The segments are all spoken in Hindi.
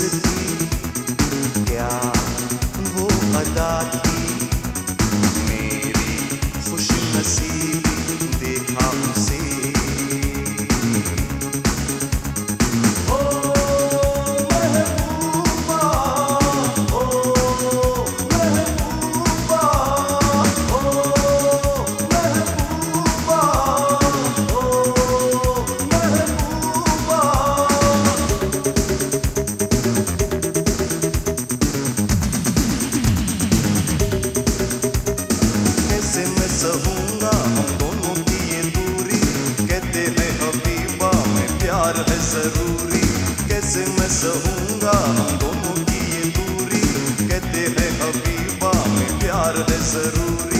करती। क्या वो अदा ज़रूरी। कैसे मैं सहूँगा हम दोनों की ये दूरी? कहते हैं हबीबा में प्यार है ज़रूरी।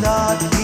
not